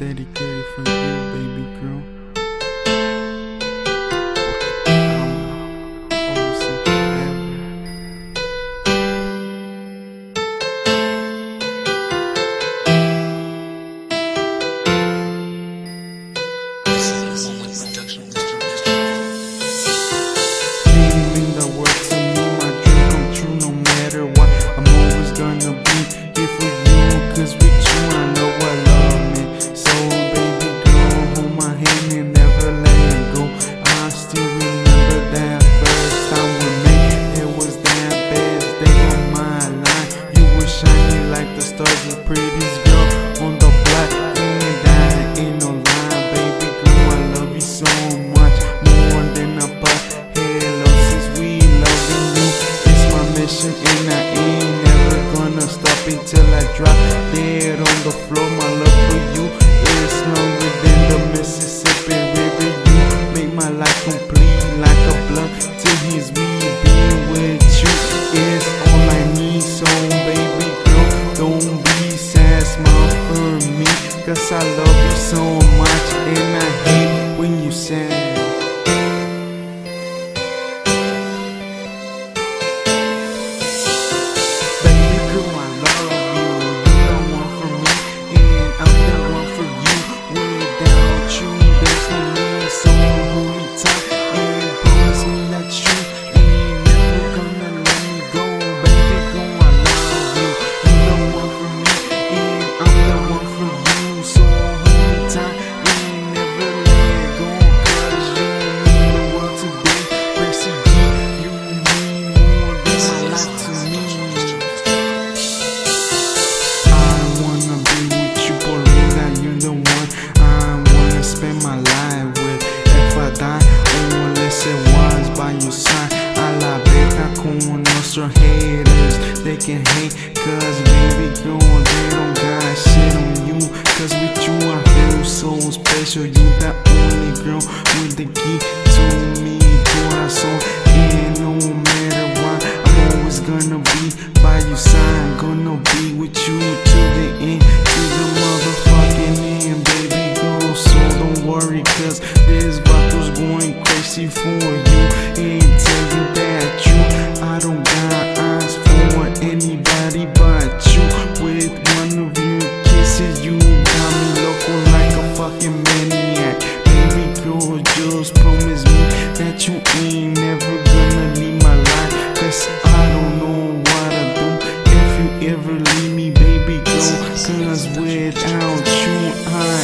steady carry for you, baby girl. Dead on the floor, my love for you is longer than the Mississippi. can hate Cause baby girl, don't got shit on you. Cause with you I feel so special. You the only girl with the key to me corazón And no matter what, I'm always gonna be by your side. Gonna be with you to the end, to the motherfucking end, baby. fucking maniac. Baby girl, just promise me that you ain't never gonna leave my life. Cause I don't know what I do if you ever leave me, baby girl. Cause without you, I